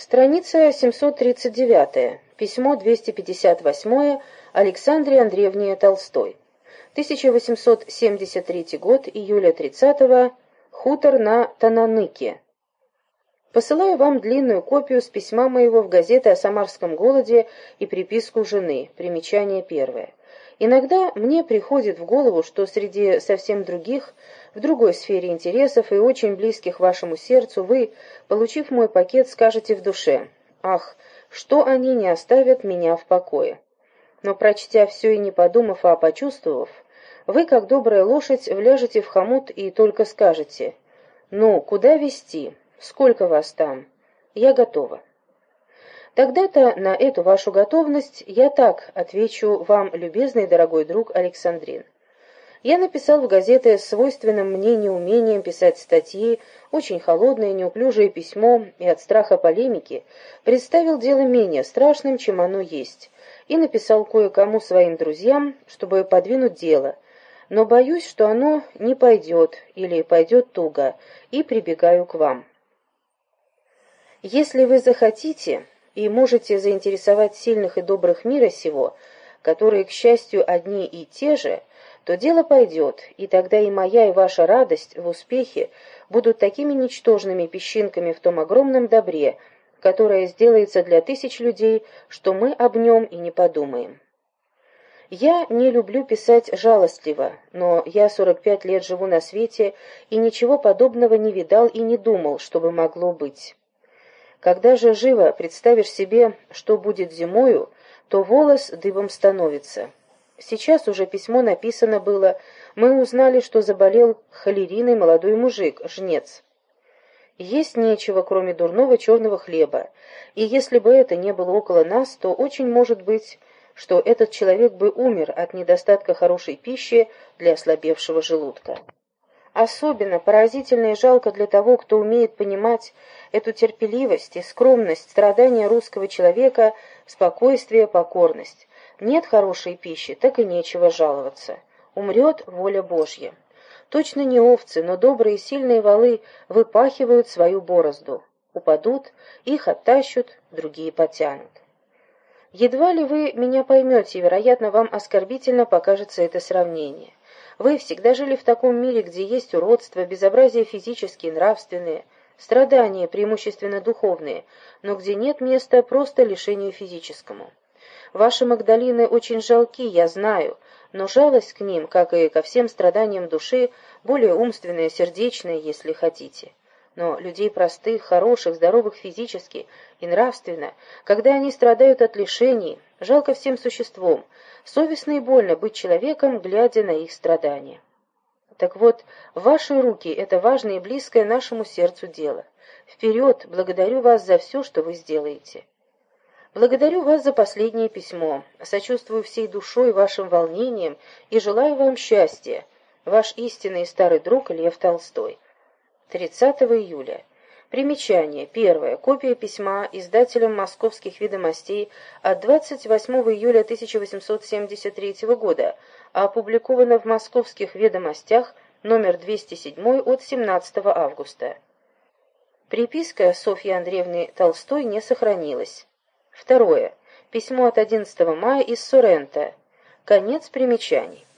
Страница 739. Письмо 258 Александре Андреевне Толстой. 1873 год, июля 30 -го, хутор на Тананыке. Посылаю вам длинную копию с письма моего в газеты о самарском голоде и приписку жены. Примечание первое. Иногда мне приходит в голову, что среди совсем других, в другой сфере интересов и очень близких вашему сердцу, вы, получив мой пакет, скажете в душе «Ах, что они не оставят меня в покое». Но прочтя все и не подумав, а почувствовав, вы, как добрая лошадь, вляжете в хомут и только скажете «Ну, куда везти? Сколько вас там? Я готова». Тогда-то на эту вашу готовность я так отвечу вам, любезный дорогой друг Александрин. Я написал в газеты свойственным мне неумением писать статьи, очень холодное, неуклюжее письмо и от страха полемики представил дело менее страшным, чем оно есть, и написал кое-кому своим друзьям, чтобы подвинуть дело, но боюсь, что оно не пойдет или пойдет туго, и прибегаю к вам. Если вы захотите и можете заинтересовать сильных и добрых мира сего, которые, к счастью, одни и те же, то дело пойдет, и тогда и моя, и ваша радость в успехе будут такими ничтожными песчинками в том огромном добре, которое сделается для тысяч людей, что мы об нем и не подумаем. Я не люблю писать жалостливо, но я 45 лет живу на свете и ничего подобного не видал и не думал, чтобы могло быть. Когда же живо представишь себе, что будет зимою, то волос дыбом становится. Сейчас уже письмо написано было. Мы узнали, что заболел холериной молодой мужик, жнец. Есть нечего, кроме дурного черного хлеба, и если бы это не было около нас, то очень может быть, что этот человек бы умер от недостатка хорошей пищи для ослабевшего желудка. Особенно поразительно и жалко для того, кто умеет понимать эту терпеливость и скромность страдания русского человека, спокойствие, покорность. Нет хорошей пищи, так и нечего жаловаться. Умрет воля Божья. Точно не овцы, но добрые и сильные валы выпахивают свою борозду. Упадут, их оттащут, другие потянут. Едва ли вы меня поймете, вероятно, вам оскорбительно покажется это сравнение. Вы всегда жили в таком мире, где есть уродство, безобразие физические, нравственные, страдания, преимущественно духовные, но где нет места просто лишению физическому. Ваши Магдалины очень жалки, я знаю, но жалость к ним, как и ко всем страданиям души, более умственная, сердечная, если хотите. Но людей простых, хороших, здоровых физически и нравственно, когда они страдают от лишений, жалко всем существом, совестно и больно быть человеком, глядя на их страдания. Так вот, ваши руки — это важное и близкое нашему сердцу дело. Вперед, благодарю вас за все, что вы сделаете. Благодарю вас за последнее письмо, сочувствую всей душой вашим волнениям и желаю вам счастья. Ваш истинный старый друг Лев Толстой. 30 июля. Примечание. Первое. Копия письма издателям московских ведомостей от 28 июля 1873 года, опубликовано в московских ведомостях номер 207 от 17 августа. Приписка Софьи Андреевны Толстой не сохранилась. Второе. Письмо от 11 мая из Сорента. Конец примечаний.